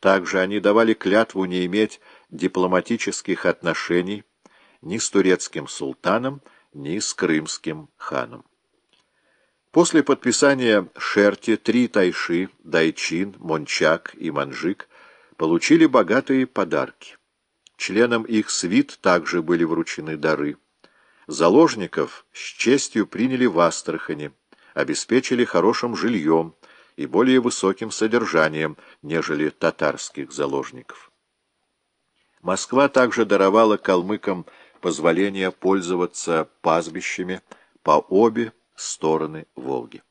Также они давали клятву не иметь дипломатических отношений ни с турецким султаном, ни с крымским ханом. После подписания Шерти три тайши, Дайчин, Мончак и Манжик получили богатые подарки. Членам их свит также были вручены дары. Заложников с честью приняли в Астрахани, обеспечили хорошим жильем и более высоким содержанием, нежели татарских заложников. Москва также даровала калмыкам позволение пользоваться пастбищами по обе стороны Волги.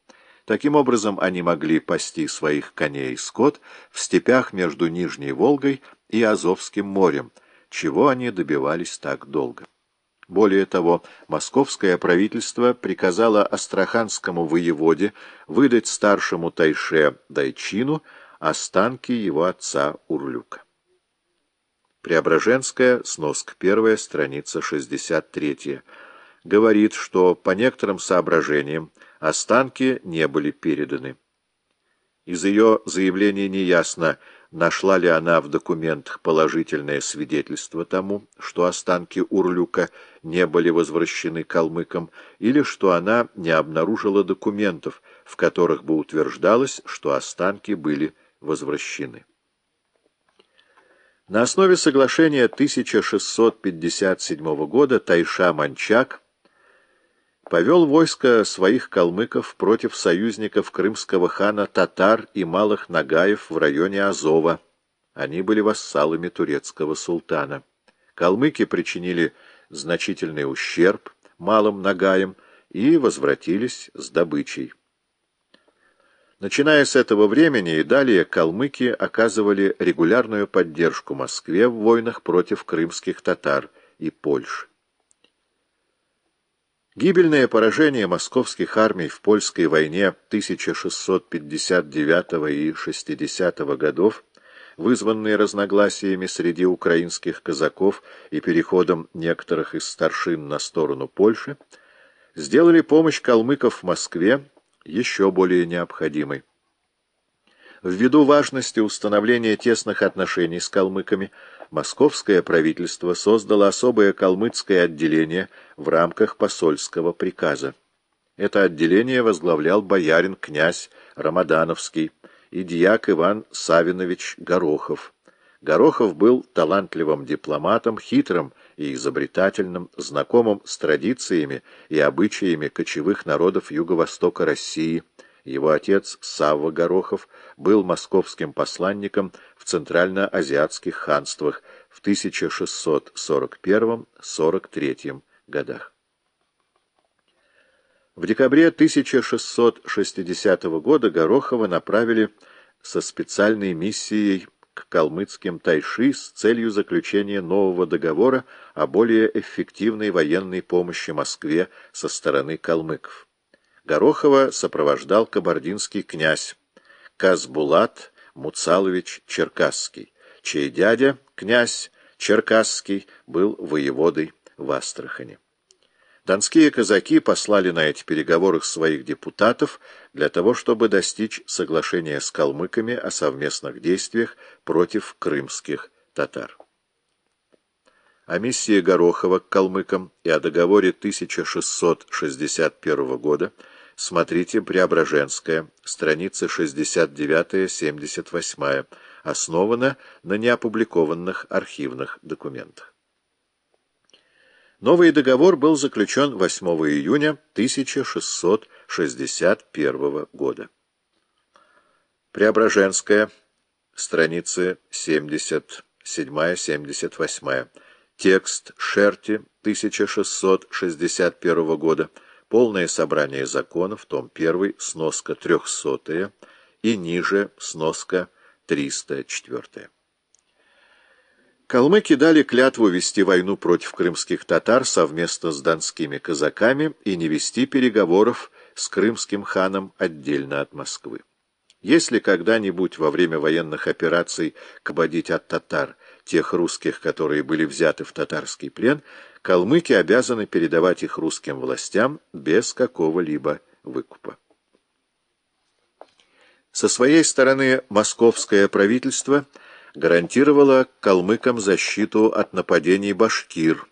Таким образом, они могли пасти своих коней и скот в степях между Нижней Волгой и Азовским морем, чего они добивались так долго. Более того, московское правительство приказало астраханскому воеводе выдать старшему тайше Дайчину останки его отца Урлюка. Преображенская, сноска первая, страница 63 говорит, что по некоторым соображениям останки не были переданы. Из ее заявления неясно, нашла ли она в документах положительное свидетельство тому, что останки Урлюка не были возвращены калмыкам, или что она не обнаружила документов, в которых бы утверждалось, что останки были возвращены. На основе соглашения 1657 года Тайша-Манчак повел войско своих калмыков против союзников крымского хана татар и малых нагаев в районе Азова. Они были вассалами турецкого султана. Калмыки причинили значительный ущерб малым нагаям и возвратились с добычей. Начиная с этого времени и далее калмыки оказывали регулярную поддержку Москве в войнах против крымских татар и Польши. Гибельное поражение московских армий в польской войне 1659 и 60 годов, вызванные разногласиями среди украинских казаков и переходом некоторых из старшин на сторону Польши, сделали помощь калмыков в Москве еще более необходимой. Ввиду важности установления тесных отношений с калмыками, московское правительство создало особое калмыцкое отделение в рамках посольского приказа. Это отделение возглавлял боярин-князь Рамадановский и дьяк Иван Савинович Горохов. Горохов был талантливым дипломатом, хитрым и изобретательным, знакомым с традициями и обычаями кочевых народов юго-востока России. Его отец Савва Горохов был московским посланником в центральноазиатских ханствах в 1641-43 годах. В декабре 1660 года Горохова направили со специальной миссией к калмыцким тайши с целью заключения нового договора о более эффективной военной помощи Москве со стороны калмыков. Горохова сопровождал кабардинский князь Казбулат Муцалович Черкасский, чей дядя, князь Черкасский, был воеводой в Астрахани. Донские казаки послали на эти переговоры своих депутатов для того, чтобы достичь соглашения с калмыками о совместных действиях против крымских татар. О миссии Горохова к калмыкам и о договоре 1661 года смотрите Преображенская, страницы 69-78, основана на неопубликованных архивных документах. Новый договор был заключен 8 июня 1661 года. Преображенская, страницы 77-78, текст Шерти 1661 года, полное собрание законов, том 1, сноска 300 и ниже сноска 304. Калмыки дали клятву вести войну против крымских татар совместно с донскими казаками и не вести переговоров с крымским ханом отдельно от Москвы. Если когда-нибудь во время военных операций кабадить от татар тех русских, которые были взяты в татарский плен, калмыки обязаны передавать их русским властям без какого-либо выкупа. Со своей стороны московское правительство – гарантировала калмыкам защиту от нападений башкир,